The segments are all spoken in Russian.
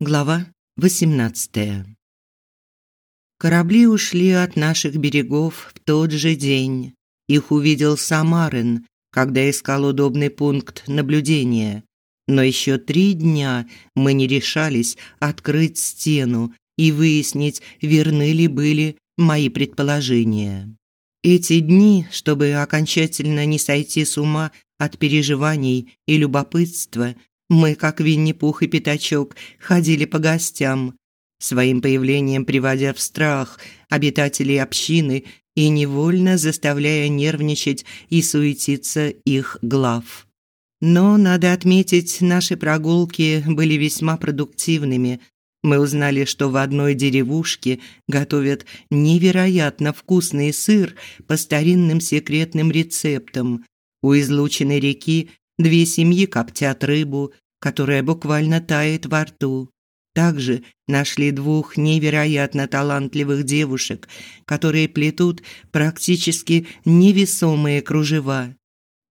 Глава 18. Корабли ушли от наших берегов в тот же день. Их увидел Самарин, когда искал удобный пункт наблюдения. Но еще три дня мы не решались открыть стену и выяснить, верны ли были мои предположения. Эти дни, чтобы окончательно не сойти с ума от переживаний и любопытства, мы, как Винни-Пух и Пятачок, ходили по гостям, своим появлением приводя в страх обитателей общины и невольно заставляя нервничать и суетиться их глав. Но, надо отметить, наши прогулки были весьма продуктивными. Мы узнали, что в одной деревушке готовят невероятно вкусный сыр по старинным секретным рецептам. У излученной реки Две семьи коптят рыбу, которая буквально тает во рту. Также нашли двух невероятно талантливых девушек, которые плетут практически невесомые кружева.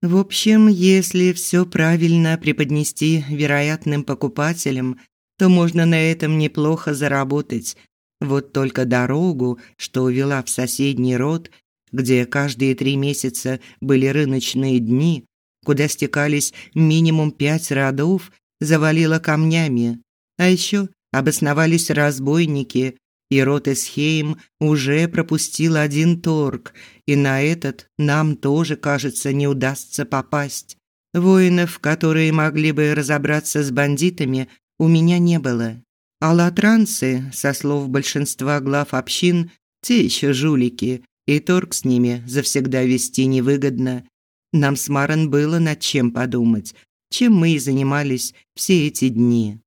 В общем, если все правильно преподнести вероятным покупателям, то можно на этом неплохо заработать. Вот только дорогу, что увела в соседний род, где каждые три месяца были рыночные дни, куда стекались минимум пять родов, завалило камнями. А еще обосновались разбойники, и рот Эсхейм уже пропустил один торг, и на этот нам тоже, кажется, не удастся попасть. Воинов, которые могли бы разобраться с бандитами, у меня не было. А латранцы, со слов большинства глав общин, те еще жулики, и торг с ними завсегда вести невыгодно. Нам с Марен было над чем подумать, чем мы и занимались все эти дни.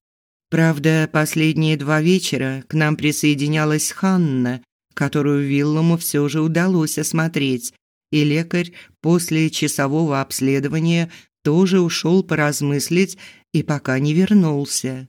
Правда, последние два вечера к нам присоединялась Ханна, которую Виллому все же удалось осмотреть, и лекарь после часового обследования тоже ушел поразмыслить и пока не вернулся.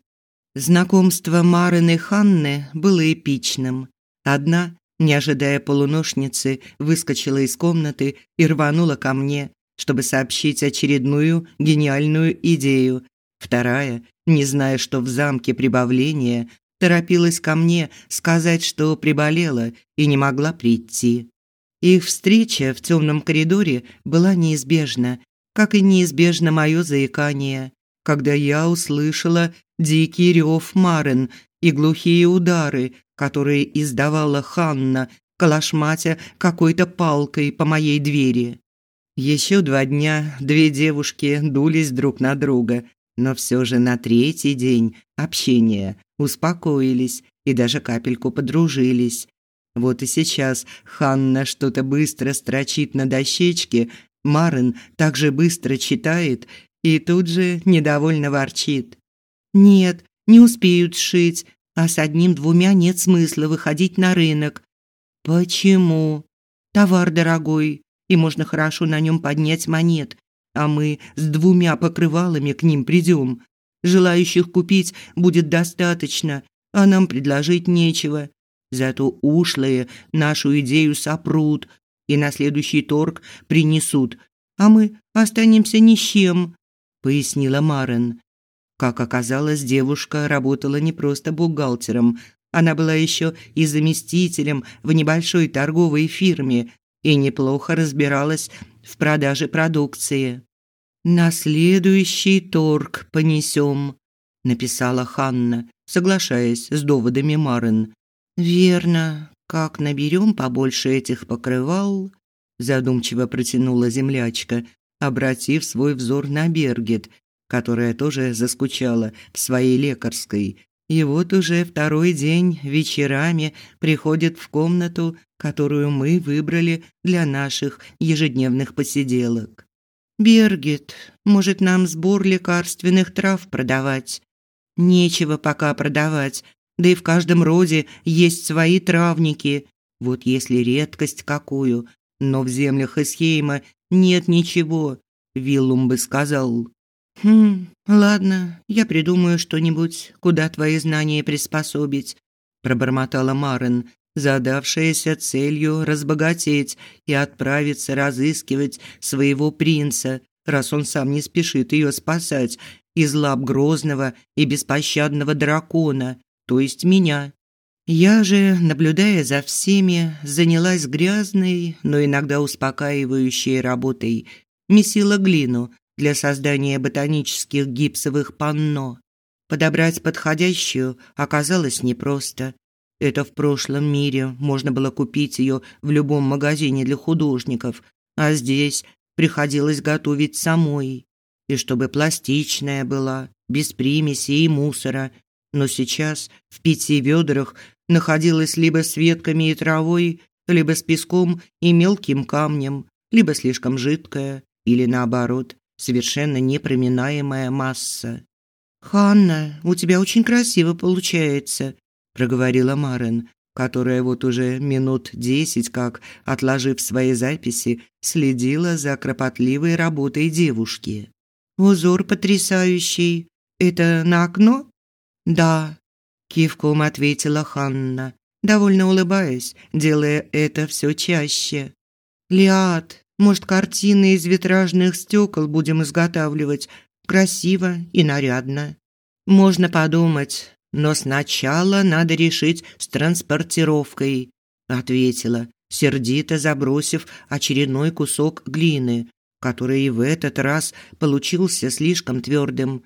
Знакомство Марен и Ханны было эпичным. Одна, не ожидая полуношницы, выскочила из комнаты и рванула ко мне, чтобы сообщить очередную гениальную идею. Вторая, не зная, что в замке прибавления, торопилась ко мне сказать, что приболела и не могла прийти. Их встреча в темном коридоре была неизбежна, как и неизбежно мое заикание, когда я услышала дикий рев Марен и глухие удары, которые издавала Ханна, калашматя какой-то палкой по моей двери. Еще два дня две девушки дулись друг на друга, но все же на третий день общения успокоились и даже капельку подружились. Вот и сейчас Ханна что-то быстро строчит на дощечке, Марин также быстро читает и тут же недовольно ворчит. «Нет, не успеют сшить, а с одним-двумя нет смысла выходить на рынок». «Почему?» «Товар дорогой, и можно хорошо на нем поднять монет, а мы с двумя покрывалами к ним придем. Желающих купить будет достаточно, а нам предложить нечего. Зато ушлые нашу идею сопрут и на следующий торг принесут, а мы останемся ни с чем», – пояснила Марен. Как оказалось, девушка работала не просто бухгалтером, она была еще и заместителем в небольшой торговой фирме, и неплохо разбиралась в продаже продукции. «На следующий торг понесем», – написала Ханна, соглашаясь с доводами Марен. «Верно. Как наберем побольше этих покрывал?» – задумчиво протянула землячка, обратив свой взор на Бергет, которая тоже заскучала в своей лекарской и вот уже второй день вечерами приходит в комнату, которую мы выбрали для наших ежедневных посиделок. «Бергит, может, нам сбор лекарственных трав продавать?» «Нечего пока продавать, да и в каждом роде есть свои травники. Вот если редкость какую, но в землях Эсхейма нет ничего», – Виллум бы сказал. «Хм, ладно, я придумаю что-нибудь, куда твои знания приспособить», пробормотала Марен, задавшаяся целью разбогатеть и отправиться разыскивать своего принца, раз он сам не спешит ее спасать, из лап грозного и беспощадного дракона, то есть меня. Я же, наблюдая за всеми, занялась грязной, но иногда успокаивающей работой, месила глину для создания ботанических гипсовых панно. Подобрать подходящую оказалось непросто. Это в прошлом мире можно было купить ее в любом магазине для художников, а здесь приходилось готовить самой. И чтобы пластичная была, без примесей и мусора. Но сейчас в пяти ведрах находилась либо с ветками и травой, либо с песком и мелким камнем, либо слишком жидкая, или наоборот, совершенно непроминаемая масса. «Ханна, у тебя очень красиво получается», – проговорила Марен, которая вот уже минут десять как, отложив свои записи, следила за кропотливой работой девушки. «Узор потрясающий. Это на окно?» «Да», – кивком ответила Ханна, довольно улыбаясь, делая это все чаще. «Лиад, может, картины из витражных стекол будем изготавливать? Красиво и нарядно. Можно подумать, но сначала надо решить с транспортировкой, ответила, сердито забросив очередной кусок глины, который и в этот раз получился слишком твердым.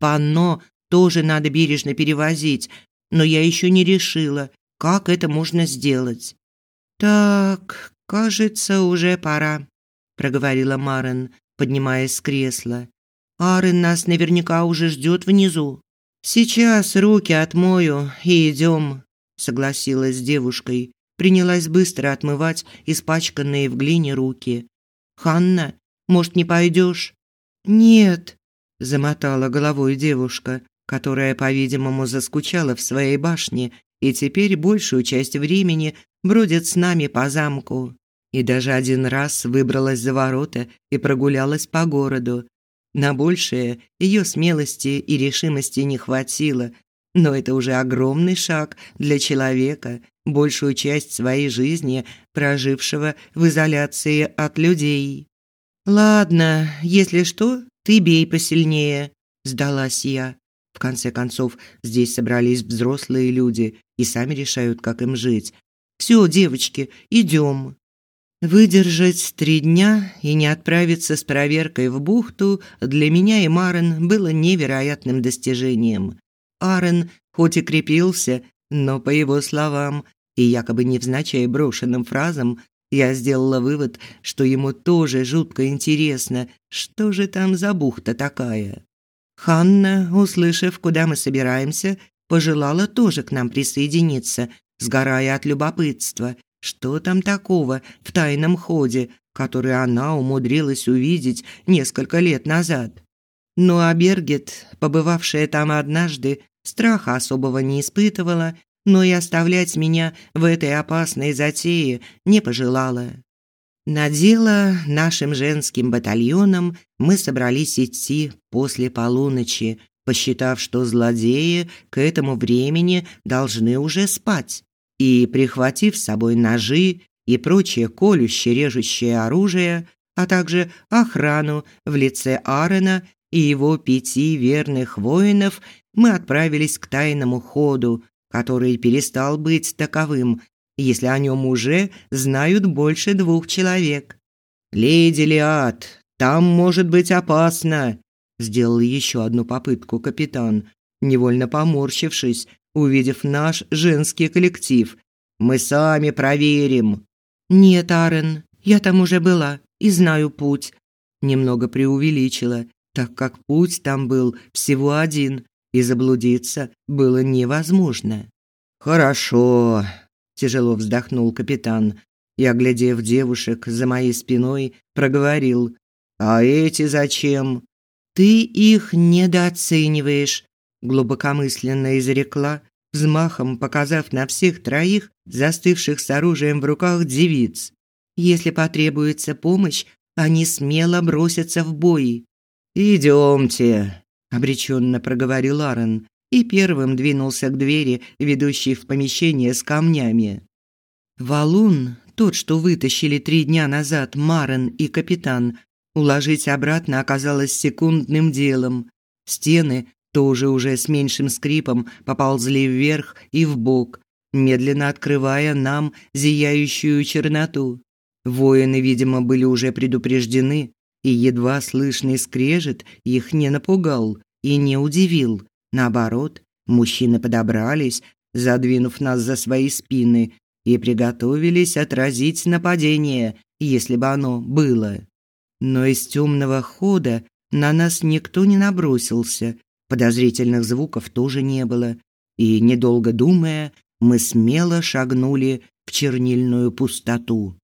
Панно тоже надо бережно перевозить, но я еще не решила, как это можно сделать. Так, кажется, уже пора, проговорила Марен, поднимаясь с кресла. Арен нас наверняка уже ждет внизу. Сейчас руки отмою и идем, согласилась с девушкой, принялась быстро отмывать испачканные в глине руки. Ханна, может, не пойдешь? Нет, замотала головой девушка, которая, по-видимому, заскучала в своей башне и теперь большую часть времени бродит с нами по замку. И даже один раз выбралась за ворота и прогулялась по городу, на большее ее смелости и решимости не хватило, но это уже огромный шаг для человека, большую часть своей жизни прожившего в изоляции от людей. Ладно, если что, ты бей посильнее, сдалась я. В конце концов, здесь собрались взрослые люди и сами решают, как им жить. Все, девочки, идем. Выдержать три дня и не отправиться с проверкой в бухту для меня и Марен было невероятным достижением. Арен хоть и крепился, но по его словам и якобы невзначай брошенным фразам я сделала вывод, что ему тоже жутко интересно, что же там за бухта такая. Ханна, услышав, куда мы собираемся, пожелала тоже к нам присоединиться, сгорая от любопытства, что там такого в тайном ходе, который она умудрилась увидеть несколько лет назад? Но Абергет, побывавшая там однажды, страха особого не испытывала, но и оставлять меня в этой опасной затее не пожелала. На дело нашим женским батальоном мы собрались идти после полуночи, посчитав, что злодеи к этому времени должны уже спать и, прихватив с собой ножи и прочее колющее режущее оружие, а также охрану в лице Арена и его пяти верных воинов, мы отправились к тайному ходу, который перестал быть таковым, если о нем уже знают больше двух человек. «Леди Лиад, там может быть опасно», – сделал еще одну попытку капитан, невольно поморщившись увидев наш женский коллектив. Мы сами проверим. Нет, Арен, я там уже была и знаю путь. Немного преувеличила, так как путь там был всего один, и заблудиться было невозможно. Хорошо, тяжело вздохнул капитан и, оглядев девушек за моей спиной, проговорил: "А эти зачем? Ты их недооцениваешь глубокомысленно изрекла, взмахом показав на всех троих застывших с оружием в руках девиц. Если потребуется помощь, они смело бросятся в бой. Идемте, обреченно проговорил Арен и первым двинулся к двери, ведущей в помещение с камнями. Валун, тот, что вытащили три дня назад Марен и капитан, уложить обратно оказалось секундным делом. Стены тоже уже с меньшим скрипом поползли вверх и вбок, медленно открывая нам зияющую черноту. Воины, видимо, были уже предупреждены, и едва слышный скрежет их не напугал и не удивил. Наоборот, мужчины подобрались, задвинув нас за свои спины, и приготовились отразить нападение, если бы оно было. Но из темного хода на нас никто не набросился, подозрительных звуков тоже не было, и недолго думая, мы смело шагнули в чернильную пустоту.